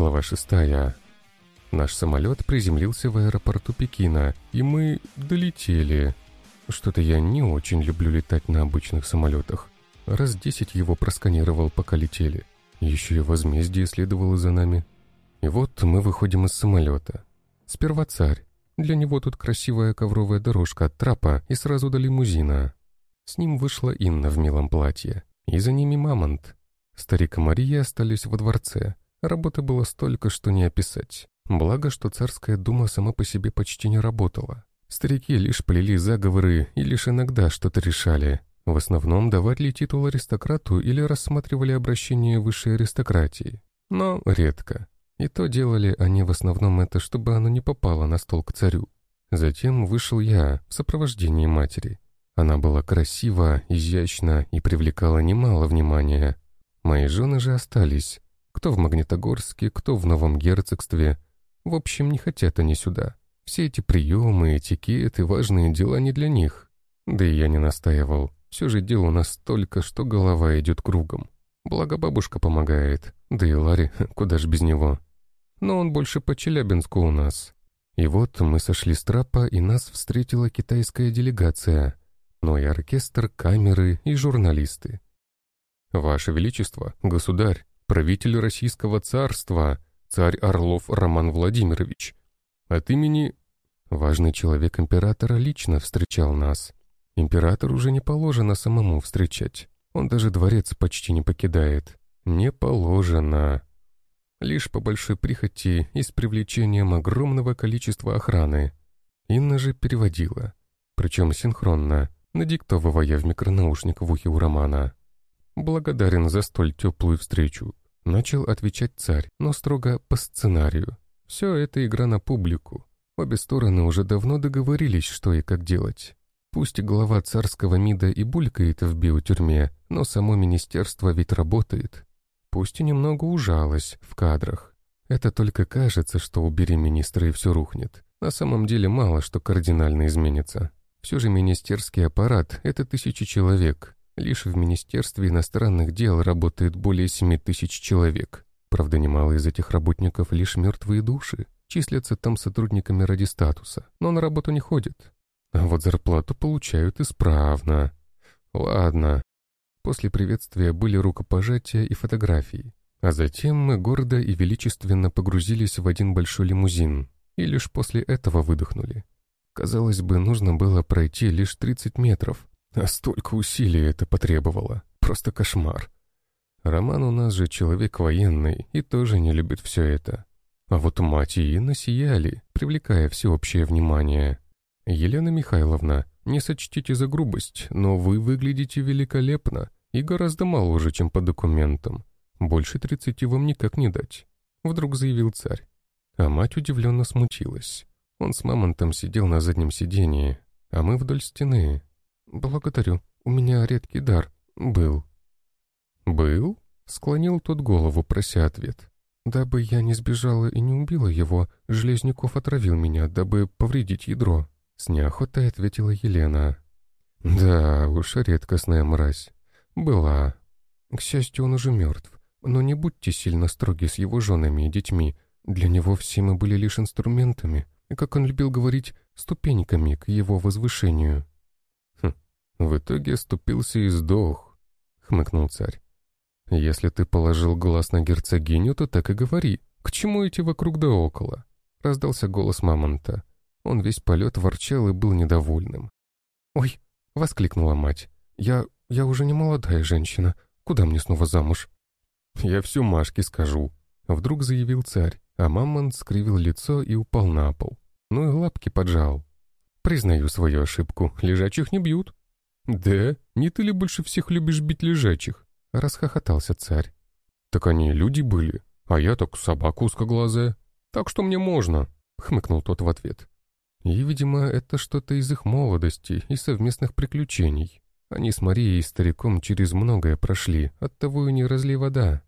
Глава шестая. Наш самолет приземлился в аэропорту Пекина, и мы долетели. Что-то я не очень люблю летать на обычных самолетах. Раз десять его просканировал, пока летели. Еще и возмездие следовало за нами. И вот мы выходим из самолета. Сперва царь. Для него тут красивая ковровая дорожка от трапа и сразу до лимузина. С ним вышла Инна в милом платье. И за ними Мамонт. Старик и Мария остались во дворце. Работы было столько, что не описать. Благо, что царская дума сама по себе почти не работала. Старики лишь плели заговоры и лишь иногда что-то решали. В основном давать ли титул аристократу или рассматривали обращение высшей аристократии. Но редко. И то делали они в основном это, чтобы оно не попало на стол к царю. Затем вышел я в сопровождении матери. Она была красива, изящна и привлекала немало внимания. Мои жены же остались. Кто в Магнитогорске, кто в Новом Герцогстве. В общем, не хотят они сюда. Все эти приемы, этикет и важные дела не для них. Да и я не настаивал. Все же дел у нас столько, что голова идет кругом. Благо бабушка помогает. Да и Ларри, куда ж без него но он больше по Челябинску у нас. И вот мы сошли с трапа, и нас встретила китайская делегация, но и оркестр, камеры и журналисты. «Ваше Величество, государь, правитель Российского царства, царь Орлов Роман Владимирович. От имени...» Важный человек императора лично встречал нас. Император уже не положено самому встречать. Он даже дворец почти не покидает. Не положено лишь по большой прихоти и с привлечением огромного количества охраны. Инна же переводила, причем синхронно, надиктовывая в микронаушник в ухе у Романа. «Благодарен за столь теплую встречу», — начал отвечать царь, но строго по сценарию. «Все это игра на публику. Обе стороны уже давно договорились, что и как делать. Пусть глава царского МИДа и булькает в биотюрьме, но само министерство ведь работает, Пусть и немного ужалась в кадрах. Это только кажется, что убери министра и все рухнет. На самом деле мало что кардинально изменится. Все же министерский аппарат — это тысячи человек. Лишь в Министерстве иностранных дел работает более семи тысяч человек. Правда, немало из этих работников лишь мертвые души. Числятся там сотрудниками ради статуса, но на работу не ходят. А вот зарплату получают исправно. Ладно, После приветствия были рукопожатия и фотографии. А затем мы гордо и величественно погрузились в один большой лимузин, и лишь после этого выдохнули. Казалось бы, нужно было пройти лишь 30 метров, а столько усилий это потребовало. Просто кошмар. Роман у нас же человек военный и тоже не любит все это. А вот мать и Инна сияли, привлекая всеобщее внимание. «Елена Михайловна, не сочтите за грубость, но вы выглядите великолепно и гораздо моложе, чем по документам. Больше тридцати вам никак не дать», — вдруг заявил царь. А мать удивленно смутилась. Он с мамонтом сидел на заднем сидении, а мы вдоль стены. «Благодарю, у меня редкий дар. Был». «Был?» — склонил тот голову, прося ответ. «Дабы я не сбежала и не убила его, Железняков отравил меня, дабы повредить ядро». С неохотой ответила Елена. «Да уж, редкостная мразь. Была. К счастью, он уже мертв. Но не будьте сильно строги с его женами и детьми. Для него все мы были лишь инструментами, и, как он любил говорить, ступеньками к его возвышению». «Хм, в итоге ступился и сдох», — хмыкнул царь. «Если ты положил глаз на герцогиню, то так и говори. К чему идти вокруг да около?» — раздался голос мамонта. Он весь полет ворчал и был недовольным. «Ой!» — воскликнула мать. «Я... я уже не молодая женщина. Куда мне снова замуж?» «Я все Машке скажу», — вдруг заявил царь, а мамонт скривил лицо и упал на пол. Ну и лапки поджал. «Признаю свою ошибку. Лежачих не бьют». «Да? Не ты ли больше всех любишь бить лежачих?» — расхохотался царь. «Так они люди были, а я так собака узкоглазая. Так что мне можно», — хмыкнул тот в ответ. И, видимо, это что-то из их молодости и совместных приключений. Они с Марией и стариком через многое прошли, оттого и не разли вода.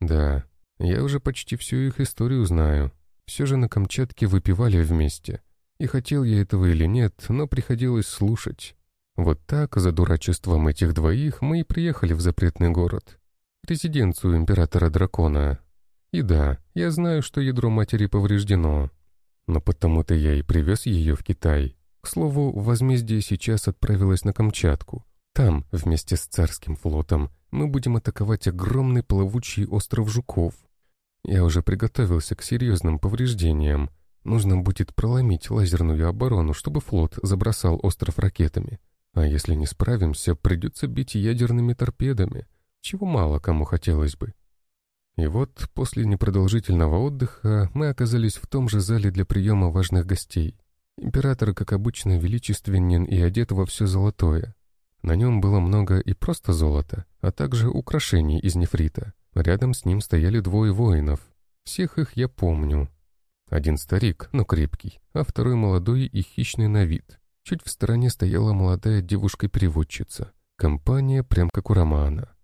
Да, я уже почти всю их историю знаю. Все же на Камчатке выпивали вместе. И хотел я этого или нет, но приходилось слушать. Вот так, за дурачеством этих двоих, мы и приехали в запретный город. Резиденцию императора-дракона. И да, я знаю, что ядро матери повреждено. Но потому-то я и привез ее в Китай. К слову, возмездие сейчас отправилось на Камчатку. Там, вместе с царским флотом, мы будем атаковать огромный плавучий остров Жуков. Я уже приготовился к серьезным повреждениям. Нужно будет проломить лазерную оборону, чтобы флот забросал остров ракетами. А если не справимся, придется бить ядерными торпедами, чего мало кому хотелось бы. И вот после непродолжительного отдыха мы оказались в том же зале для приема важных гостей. Император, как обычно, величественен и одет во все золотое. На нем было много и просто золота, а также украшений из нефрита. Рядом с ним стояли двое воинов. Всех их я помню. Один старик, но крепкий, а второй молодой и хищный на вид. Чуть в стороне стояла молодая девушка-переводчица. Компания прям как у романа.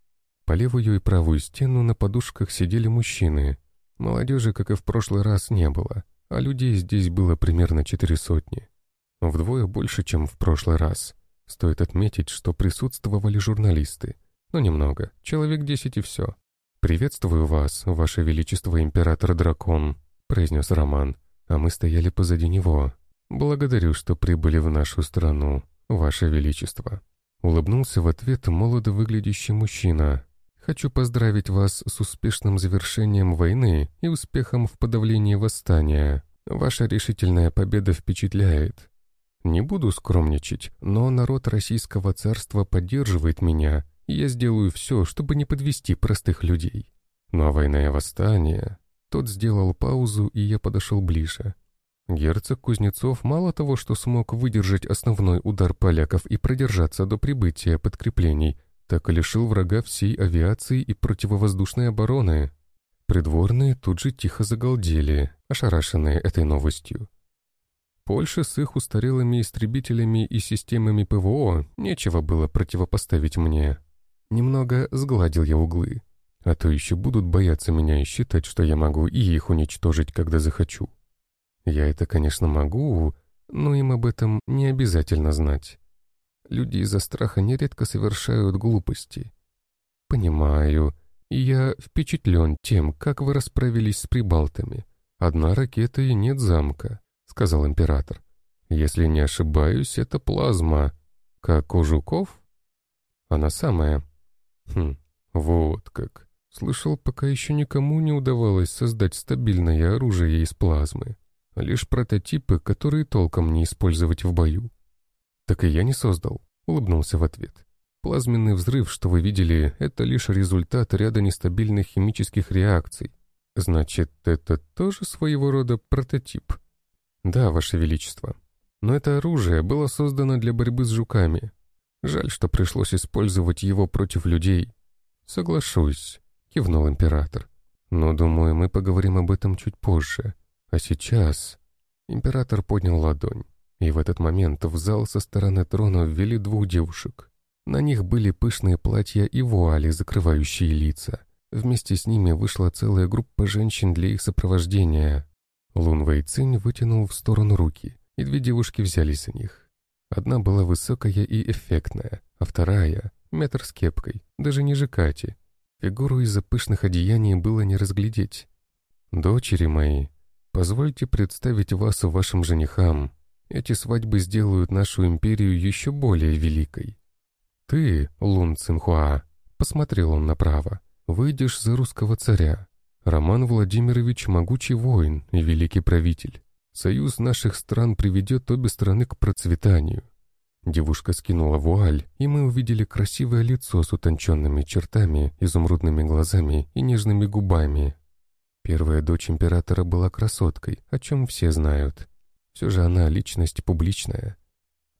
По левую и правую стену на подушках сидели мужчины. Молодежи, как и в прошлый раз, не было, а людей здесь было примерно четыре сотни. Вдвое больше, чем в прошлый раз. Стоит отметить, что присутствовали журналисты. Но немного, человек десять и все. «Приветствую вас, ваше величество император-дракон», — произнес Роман, а мы стояли позади него. «Благодарю, что прибыли в нашу страну, ваше величество». Улыбнулся в ответ молодо выглядящий мужчина, Хочу поздравить вас с успешным завершением войны и успехом в подавлении восстания. Ваша решительная победа впечатляет. Не буду скромничать, но народ Российского царства поддерживает меня, и я сделаю все, чтобы не подвести простых людей. Ну а война и восстание... Тот сделал паузу, и я подошел ближе. Герцог Кузнецов мало того, что смог выдержать основной удар поляков и продержаться до прибытия подкреплений, так и лишил врага всей авиации и противовоздушной обороны. Придворные тут же тихо загалдели, ошарашенные этой новостью. Польша с их устарелыми истребителями и системами ПВО нечего было противопоставить мне. Немного сгладил я углы. А то еще будут бояться меня и считать, что я могу и их уничтожить, когда захочу. Я это, конечно, могу, но им об этом не обязательно знать. Люди из-за страха нередко совершают глупости. Понимаю, и я впечатлен тем, как вы расправились с прибалтами. Одна ракета и нет замка, сказал император. Если не ошибаюсь, это плазма. Как у жуков? Она самая. Хм, вот как. Слышал, пока еще никому не удавалось создать стабильное оружие из плазмы. Лишь прототипы, которые толком не использовать в бою. «Так и я не создал», — улыбнулся в ответ. «Плазменный взрыв, что вы видели, это лишь результат ряда нестабильных химических реакций. Значит, это тоже своего рода прототип?» «Да, Ваше Величество. Но это оружие было создано для борьбы с жуками. Жаль, что пришлось использовать его против людей». «Соглашусь», — кивнул император. «Но, думаю, мы поговорим об этом чуть позже. А сейчас...» Император поднял ладонь. И в этот момент в зал со стороны трона ввели двух девушек. На них были пышные платья и вуали, закрывающие лица. Вместе с ними вышла целая группа женщин для их сопровождения. Лун Вэйцинь вытянул в сторону руки, и две девушки взялись за них. Одна была высокая и эффектная, а вторая — метр с кепкой, даже ниже Кати. Фигуру из-за пышных одеяний было не разглядеть. «Дочери мои, позвольте представить вас вашим женихам», эти свадьбы сделают нашу империю еще более великой. Ты, Лун Цинхуа, посмотрел он направо, выйдешь за русского царя. Роман Владимирович — могучий воин и великий правитель. Союз наших стран приведет обе страны к процветанию. Девушка скинула вуаль, и мы увидели красивое лицо с утонченными чертами, изумрудными глазами и нежными губами. Первая дочь императора была красоткой, о чем все знают. Все же она личность публичная.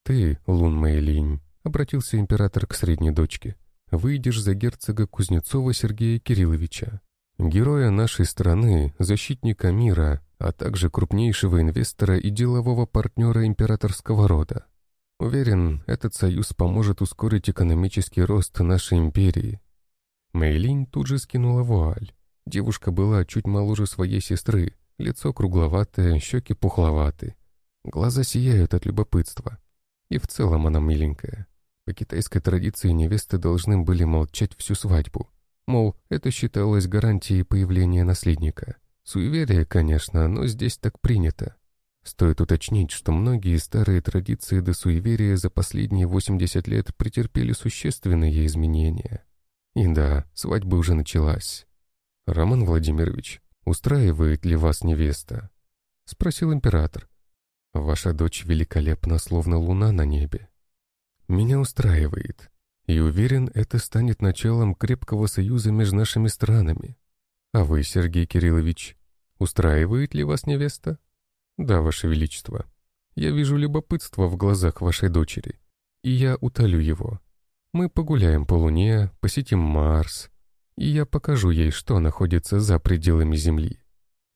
«Ты, Лун Мэйлинь», — обратился император к средней дочке, «выйдешь за герцога Кузнецова Сергея Кирилловича, героя нашей страны, защитника мира, а также крупнейшего инвестора и делового партнера императорского рода. Уверен, этот союз поможет ускорить экономический рост нашей империи». Мэйлинь тут же скинула вуаль. Девушка была чуть моложе своей сестры, лицо кругловатое, щеки пухловаты. Глаза сияют от любопытства. И в целом она миленькая. По китайской традиции невесты должны были молчать всю свадьбу. Мол, это считалось гарантией появления наследника. Суеверие, конечно, но здесь так принято. Стоит уточнить, что многие старые традиции до суеверия за последние 80 лет претерпели существенные изменения. И да, свадьба уже началась. «Роман Владимирович, устраивает ли вас невеста?» — спросил император. «Ваша дочь великолепна, словно луна на небе. Меня устраивает, и уверен, это станет началом крепкого союза между нашими странами. А вы, Сергей Кириллович, устраивает ли вас невеста?» «Да, Ваше Величество. Я вижу любопытство в глазах вашей дочери, и я утолю его. Мы погуляем по Луне, посетим Марс, и я покажу ей, что находится за пределами Земли».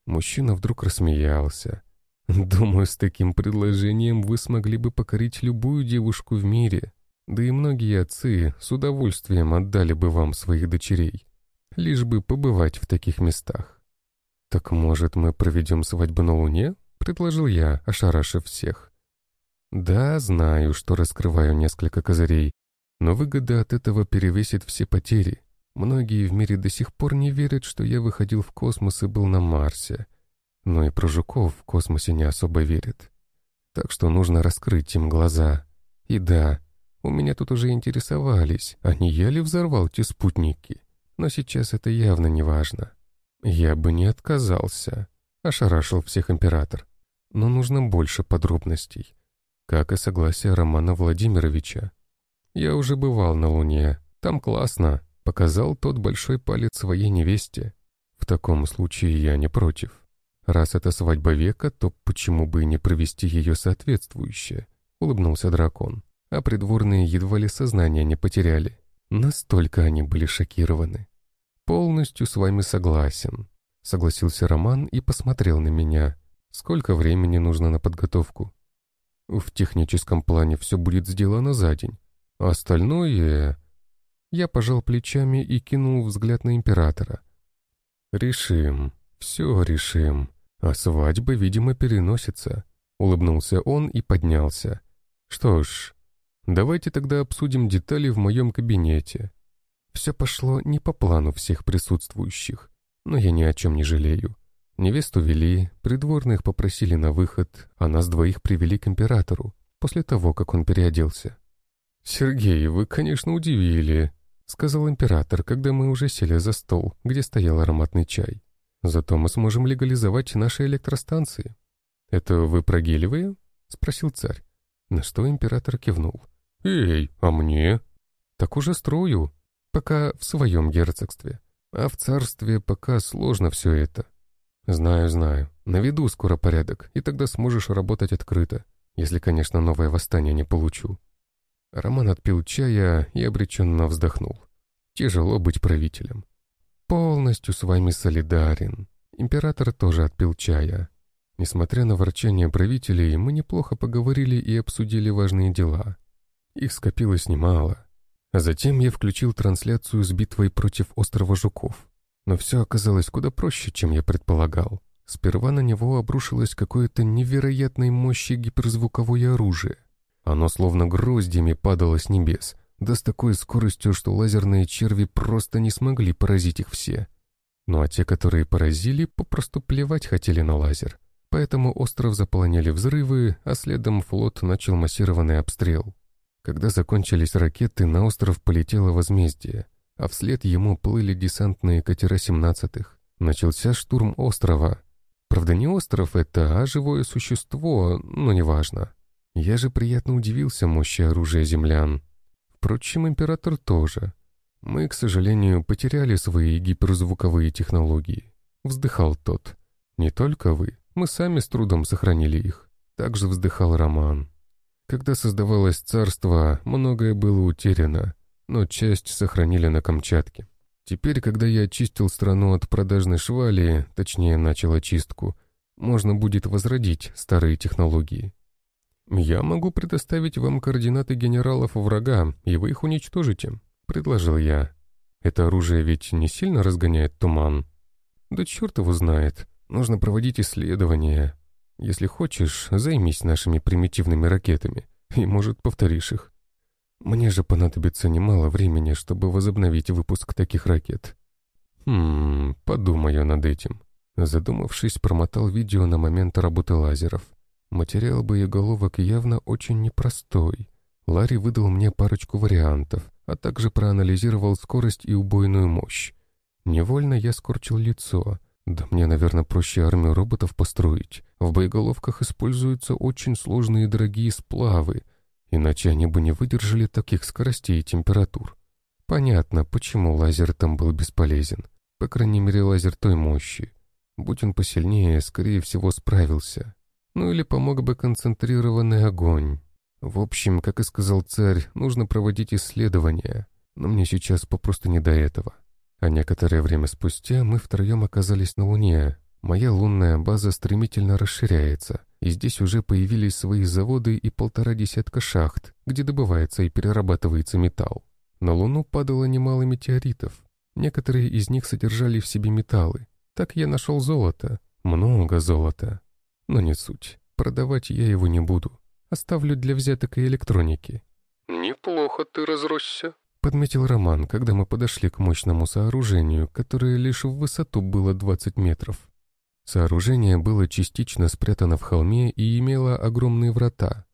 Мужчина вдруг рассмеялся. «Думаю, с таким предложением вы смогли бы покорить любую девушку в мире, да и многие отцы с удовольствием отдали бы вам своих дочерей, лишь бы побывать в таких местах. Так может, мы проведем свадьбу на Луне?» — предложил я, ошарашив всех. «Да, знаю, что раскрываю несколько козырей, но выгода от этого перевесит все потери. Многие в мире до сих пор не верят, что я выходил в космос и был на Марсе. Но и про жуков в космосе не особо верят. Так что нужно раскрыть им глаза. И да, у меня тут уже интересовались, а не я ли взорвал те спутники. Но сейчас это явно не важно. Я бы не отказался, ошарашил всех император но нужно больше подробностей, как и согласие Романа Владимировича. Я уже бывал на Луне, там классно, показал тот большой палец своей невесте. В таком случае я не против. Раз это свадьба века, то почему бы не провести ее соответствующе? Улыбнулся дракон, а придворные едва ли сознание не потеряли. Настолько они были шокированы. «Полностью с вами согласен», — согласился Роман и посмотрел на меня, Сколько времени нужно на подготовку? В техническом плане все будет сделано за день. А остальное... Я пожал плечами и кинул взгляд на императора. «Решим. Все решим. А свадьба, видимо, переносится». Улыбнулся он и поднялся. «Что ж, давайте тогда обсудим детали в моем кабинете». Все пошло не по плану всех присутствующих, но я ни о чем не жалею. Невесту вели, придворных попросили на выход, а нас двоих привели к императору, после того, как он переоделся. «Сергей, вы, конечно, удивили», — сказал император, когда мы уже сели за стол, где стоял ароматный чай. «Зато мы сможем легализовать наши электростанции». «Это вы про гелевые?» — спросил царь. На что император кивнул. «Эй, а мне?» «Так уже строю, пока в своем герцогстве. А в царстве пока сложно все это». «Знаю, знаю. Наведу скоро порядок, и тогда сможешь работать открыто, если, конечно, новое восстание не получу». Роман отпил чая и обреченно вздохнул. «Тяжело быть правителем». «Полностью с вами солидарен». Император тоже отпил чая. Несмотря на ворчание правителей, мы неплохо поговорили и обсудили важные дела. Их скопилось немало. А затем я включил трансляцию с битвой против острова Жуков. Но все оказалось куда проще, чем я предполагал. Сперва на него обрушилось какое-то невероятной мощи гиперзвуковое оружие. Оно словно гроздями падало с небес, да с такой скоростью, что лазерные черви просто не смогли поразить их все. Ну а те, которые поразили, попросту плевать хотели на лазер. Поэтому остров заполоняли взрывы, а следом флот начал массированный обстрел. Когда закончились ракеты, на остров полетело возмездие — а вслед ему плыли десантные катера семнадцатых. Начался штурм острова. Правда, не остров это, а живое существо, но неважно. Я же приятно удивился мощи оружия землян. Впрочем, император тоже. Мы, к сожалению, потеряли свои гиперзвуковые технологии. Вздыхал тот. Не только вы, мы сами с трудом сохранили их. Также вздыхал Роман. Когда создавалось царство, многое было утеряно, но часть сохранили на Камчатке. Теперь, когда я очистил страну от продажной швали, точнее, начал очистку, можно будет возродить старые технологии. «Я могу предоставить вам координаты генералов врага, и вы их уничтожите», — предложил я. «Это оружие ведь не сильно разгоняет туман?» «Да черт его знает. Нужно проводить исследования. Если хочешь, займись нашими примитивными ракетами, и, может, повторишь их. Мне же понадобится немало времени, чтобы возобновить выпуск таких ракет. Хм, подумаю над этим. Задумавшись, промотал видео на момент работы лазеров. Материал боеголовок явно очень непростой. Ларри выдал мне парочку вариантов, а также проанализировал скорость и убойную мощь. Невольно я скорчил лицо. Да мне, наверное, проще армию роботов построить. В боеголовках используются очень сложные и дорогие сплавы, иначе они бы не выдержали таких скоростей и температур. Понятно, почему лазер там был бесполезен. По крайней мере, лазер той мощи. Будь он посильнее, скорее всего, справился. Ну или помог бы концентрированный огонь. В общем, как и сказал царь, нужно проводить исследования, но мне сейчас попросту не до этого. А некоторое время спустя мы втроем оказались на Луне. Моя лунная база стремительно расширяется, и здесь уже появились свои заводы и полтора десятка шахт, где добывается и перерабатывается металл. На Луну падало немало метеоритов. Некоторые из них содержали в себе металлы. Так я нашел золото. Много золота. Но не суть. Продавать я его не буду. Оставлю для взяток и электроники». «Неплохо ты разросся», — подметил Роман, когда мы подошли к мощному сооружению, которое лишь в высоту было 20 метров. Сооружение было частично спрятано в холме и имело огромные врата.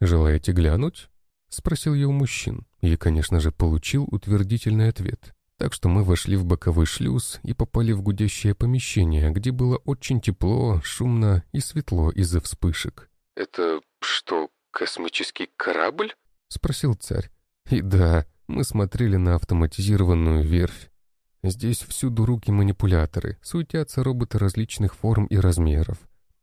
«Желаете глянуть?» — спросил я у мужчин, и, конечно же, получил утвердительный ответ. Так что мы вошли в боковой шлюз и попали в гудящее помещение, где было очень тепло, шумно и светло из-за вспышек. «Это «Что, космический корабль?» — спросил царь. И да, мы смотрели на автоматизированную верфь. Здесь всюду руки-манипуляторы, суетятся роботы различных форм и размеров,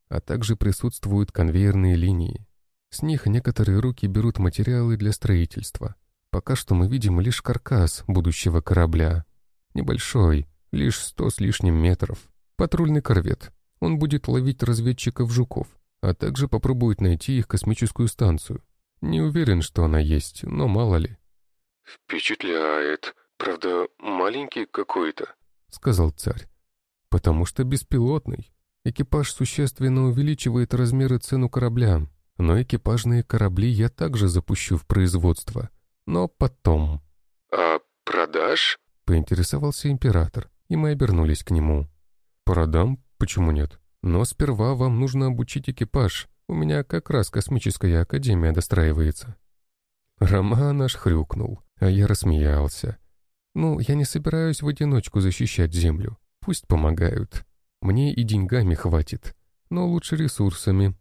а также присутствуют конвейерные линии. С них некоторые руки берут материалы для строительства. Пока что мы видим лишь каркас будущего корабля. Небольшой, лишь сто с лишним метров. Патрульный корвет. Он будет ловить разведчиков жуков а также попробует найти их космическую станцию. Не уверен, что она есть, но мало ли. «Впечатляет. Правда, маленький какой-то», — сказал царь. «Потому что беспилотный. Экипаж существенно увеличивает размеры цену кораблям, но экипажные корабли я также запущу в производство. Но потом». «А продашь?» — поинтересовался император, и мы обернулись к нему. «Продам? Почему нет?» Но сперва вам нужно обучить экипаж. У меня как раз космическая академия достраивается». Роман аж хрюкнул, а я рассмеялся. «Ну, я не собираюсь в одиночку защищать Землю. Пусть помогают. Мне и деньгами хватит, но лучше ресурсами».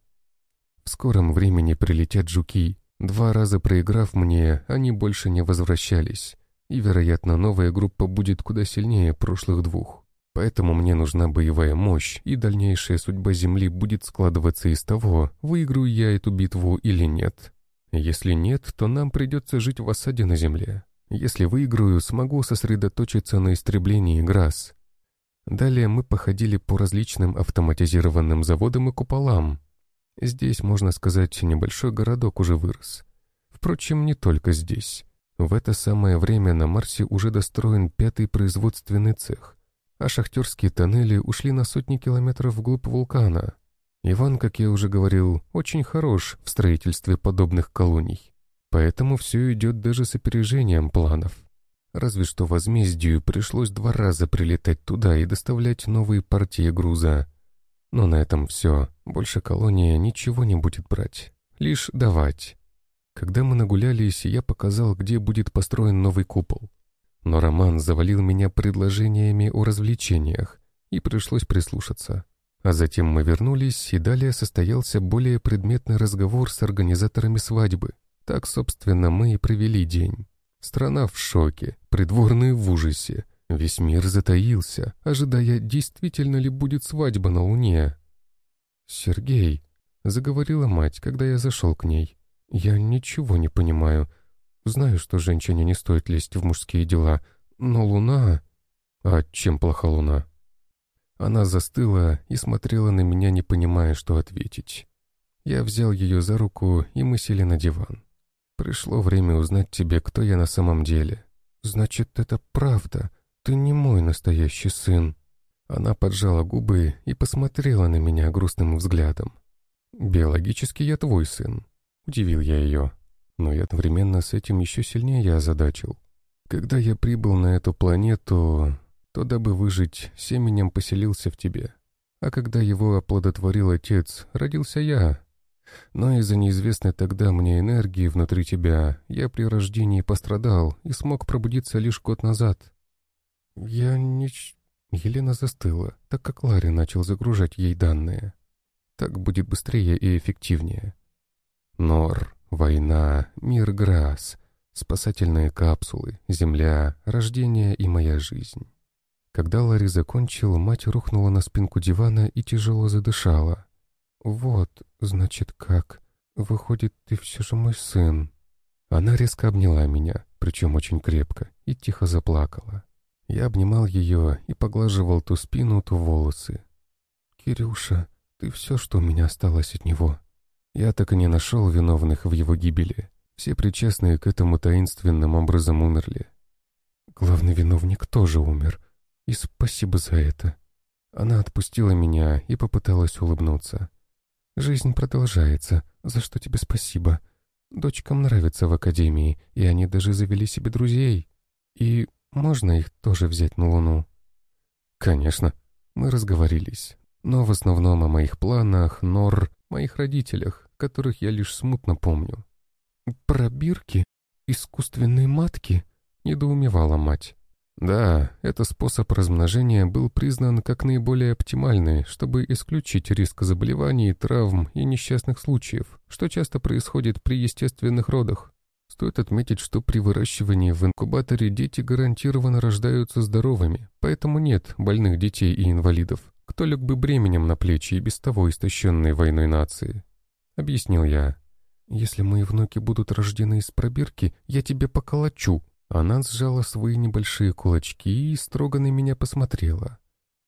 В скором времени прилетят жуки. Два раза проиграв мне, они больше не возвращались. И, вероятно, новая группа будет куда сильнее прошлых двух. Поэтому мне нужна боевая мощь, и дальнейшая судьба Земли будет складываться из того, выиграю я эту битву или нет. Если нет, то нам придется жить в осаде на Земле. Если выиграю, смогу сосредоточиться на истреблении ГРАС. Далее мы походили по различным автоматизированным заводам и куполам. Здесь, можно сказать, небольшой городок уже вырос. Впрочем, не только здесь. В это самое время на Марсе уже достроен пятый производственный цех а шахтерские тоннели ушли на сотни километров вглубь вулкана. Иван, как я уже говорил, очень хорош в строительстве подобных колоний. Поэтому все идет даже с опережением планов. Разве что возмездию пришлось два раза прилетать туда и доставлять новые партии груза. Но на этом все. Больше колония ничего не будет брать. Лишь давать. Когда мы нагулялись, я показал, где будет построен новый купол. Но Роман завалил меня предложениями о развлечениях, и пришлось прислушаться. А затем мы вернулись, и далее состоялся более предметный разговор с организаторами свадьбы. Так, собственно, мы и провели день. Страна в шоке, придворные в ужасе. Весь мир затаился, ожидая, действительно ли будет свадьба на Луне. «Сергей», — заговорила мать, когда я зашел к ней, — «я ничего не понимаю. Знаю, что женщине не стоит лезть в мужские дела, но луна... А чем плоха луна? Она застыла и смотрела на меня, не понимая, что ответить. Я взял ее за руку, и мы сели на диван. Пришло время узнать тебе, кто я на самом деле. Значит, это правда. Ты не мой настоящий сын. Она поджала губы и посмотрела на меня грустным взглядом. «Биологически я твой сын», — удивил я ее но и одновременно с этим еще сильнее я озадачил. Когда я прибыл на эту планету, то дабы выжить, семенем поселился в тебе. А когда его оплодотворил отец, родился я. Но из-за неизвестной тогда мне энергии внутри тебя я при рождении пострадал и смог пробудиться лишь год назад. Я не... Елена застыла, так как Ларри начал загружать ей данные. Так будет быстрее и эффективнее. Нор, война, мир Грасс, спасательные капсулы, земля, рождение и моя жизнь. Когда Ларри закончил, мать рухнула на спинку дивана и тяжело задышала. «Вот, значит, как? Выходит, ты все же мой сын». Она резко обняла меня, причем очень крепко, и тихо заплакала. Я обнимал ее и поглаживал ту спину, ту волосы. «Кирюша, ты все, что у меня осталось от него». Я так и не нашел виновных в его гибели. Все причастные к этому таинственным образом умерли. Главный виновник тоже умер, и спасибо за это. Она отпустила меня и попыталась улыбнуться. Жизнь продолжается, за что тебе спасибо. Дочкам нравится в академии, и они даже завели себе друзей. И можно их тоже взять на Луну? Конечно. Мы разговорились. Но в основном о моих планах, нор, моих родителях, которых я лишь смутно помню. «Пробирки? Искусственные матки?» — недоумевала мать. Да, этот способ размножения был признан как наиболее оптимальный, чтобы исключить риск заболеваний, травм и несчастных случаев, что часто происходит при естественных родах. Стоит отметить, что при выращивании в инкубаторе дети гарантированно рождаются здоровыми, поэтому нет больных детей и инвалидов, кто лег бы бременем на плечи и без того истощенной войной нации. Объяснил я. «Если мои внуки будут рождены из пробирки, я тебе поколочу», она сжала свои небольшие кулачки и строго на меня посмотрела.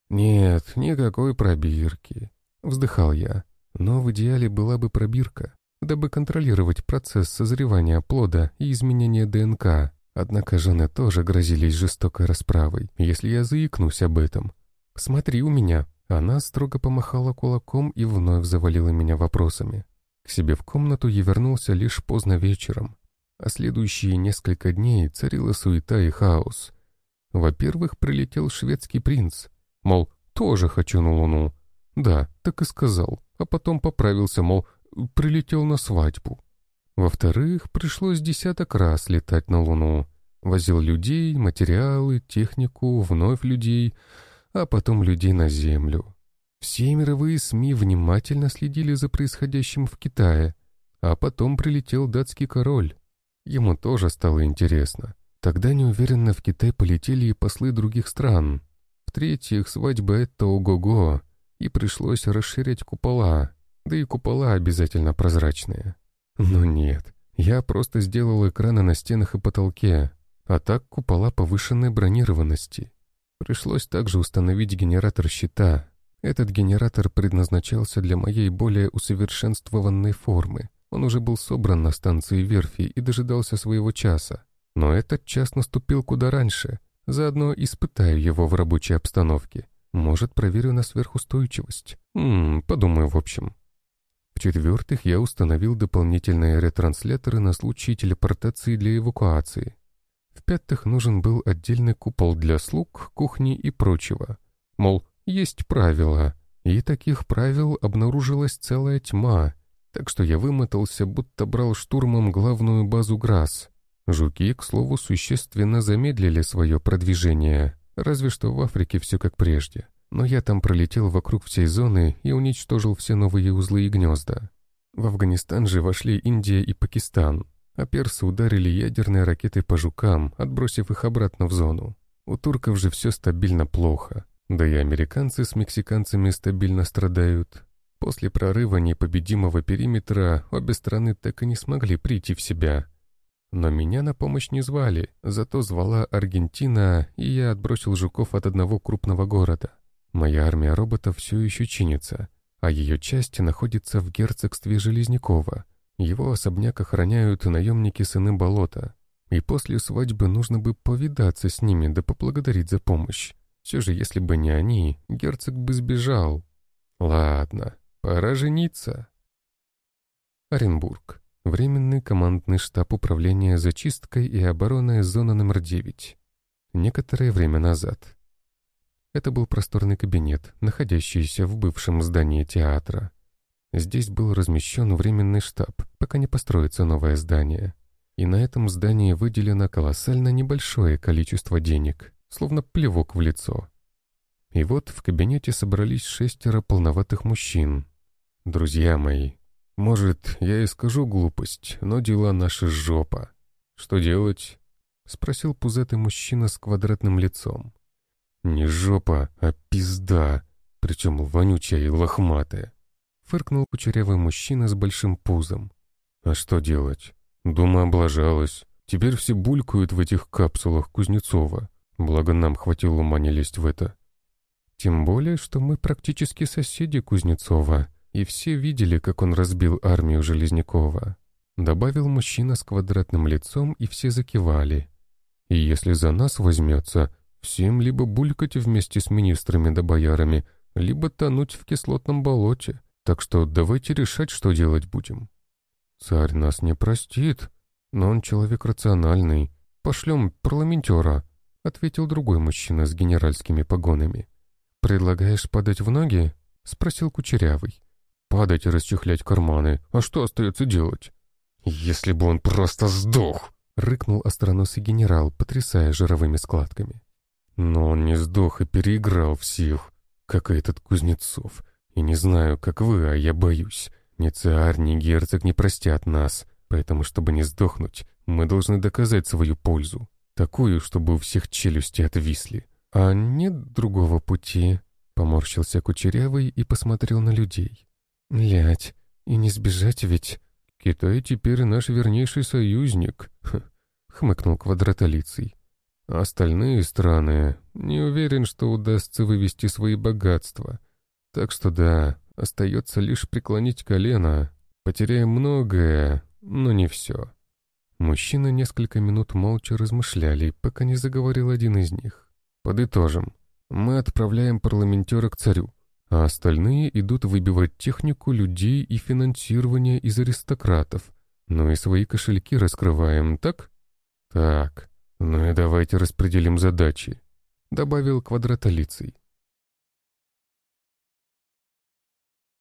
«Нет, никакой пробирки», — вздыхал я. «Но в идеале была бы пробирка, дабы контролировать процесс созревания плода и изменения ДНК. Однако жены тоже грозились жестокой расправой, если я заикнусь об этом. «Смотри у меня». Она строго помахала кулаком и вновь завалила меня вопросами. К себе в комнату я вернулся лишь поздно вечером а следующие несколько дней царила суета и хаос. Во-первых, прилетел шведский принц, мол, тоже хочу на Луну. Да, так и сказал, а потом поправился, мол, прилетел на свадьбу. Во-вторых, пришлось десяток раз летать на Луну. Возил людей, материалы, технику, вновь людей, а потом людей на Землю. Все мировые СМИ внимательно следили за происходящим в Китае, а потом прилетел датский король. Ему тоже стало интересно. Тогда неуверенно в Китай полетели и послы других стран. В-третьих, свадьба — это ого-го, и пришлось расширять купола, да и купола обязательно прозрачные. Но нет, я просто сделал экраны на стенах и потолке, а так купола повышенной бронированности. Пришлось также установить генератор щита. Этот генератор предназначался для моей более усовершенствованной формы, он уже был собран на станции верфи и дожидался своего часа. Но этот час наступил куда раньше. Заодно испытаю его в рабочей обстановке. Может, проверю на сверхустойчивость. Ммм, подумаю в общем. В-четвертых, я установил дополнительные ретрансляторы на случай телепортации для эвакуации. В-пятых, нужен был отдельный купол для слуг, кухни и прочего. Мол, есть правила. И таких правил обнаружилась целая тьма, так что я вымотался, будто брал штурмом главную базу ГРАС. Жуки, к слову, существенно замедлили свое продвижение, разве что в Африке все как прежде. Но я там пролетел вокруг всей зоны и уничтожил все новые узлы и гнезда. В Афганистан же вошли Индия и Пакистан, а персы ударили ядерной ракетой по жукам, отбросив их обратно в зону. У турков же все стабильно плохо, да и американцы с мексиканцами стабильно страдают. После прорыва непобедимого периметра обе страны так и не смогли прийти в себя. Но меня на помощь не звали, зато звала Аргентина, и я отбросил жуков от одного крупного города. Моя армия роботов все еще чинится, а ее часть находится в герцогстве Железнякова. Его особняк охраняют наемники сыны болота. И после свадьбы нужно бы повидаться с ними да поблагодарить за помощь. Все же, если бы не они, герцог бы сбежал. Ладно, Пора жениться. Оренбург. Временный командный штаб управления зачисткой и обороной зоны номер 9. Некоторое время назад. Это был просторный кабинет, находящийся в бывшем здании театра. Здесь был размещен временный штаб, пока не построится новое здание. И на этом здании выделено колоссально небольшое количество денег, словно плевок в лицо. И вот в кабинете собрались шестеро полноватых мужчин. Друзья мои, может, я и скажу глупость, но дела наши жопа. Что делать? Спросил пузатый мужчина с квадратным лицом. «Не жопа, а пизда, причем вонючая и лохматая», — фыркнул кучерявый мужчина с большим пузом. «А что делать? Дома облажалась. Теперь все булькают в этих капсулах Кузнецова. Благо нам хватило ума не лезть в это. Тем более, что мы практически соседи Кузнецова, и все видели, как он разбил армию Железнякова. Добавил мужчина с квадратным лицом, и все закивали. И если за нас возьмется, Всем либо булькать вместе с министрами да боярами, либо тонуть в кислотном болоте. Так что давайте решать, что делать будем. Царь нас не простит, но он человек рациональный. Пошлем парламентера, — ответил другой мужчина с генеральскими погонами. «Предлагаешь падать в ноги?» — спросил Кучерявый. «Падать и расчехлять карманы. А что остается делать?» «Если бы он просто сдох!» — рыкнул остроносый генерал, потрясая жировыми складками. Но он не сдох и переиграл всех, как и этот Кузнецов. И не знаю, как вы, а я боюсь. Ни царь, ни герцог не простят нас. Поэтому, чтобы не сдохнуть, мы должны доказать свою пользу. Такую, чтобы у всех челюсти отвисли. А нет другого пути. Поморщился Кучерявый и посмотрел на людей. Лять, и не сбежать ведь. Китай теперь наш вернейший союзник. Ха, хмыкнул квадратолицей. Остальные страны не уверен, что удастся вывести свои богатства. Так что да, остается лишь преклонить колено. Потеряем многое, но не все. Мужчины несколько минут молча размышляли, пока не заговорил один из них. Подытожим. Мы отправляем парламентера к царю, а остальные идут выбивать технику, людей и финансирование из аристократов. Ну и свои кошельки раскрываем, так? Так. «Ну и давайте распределим задачи», — добавил квадратолицей.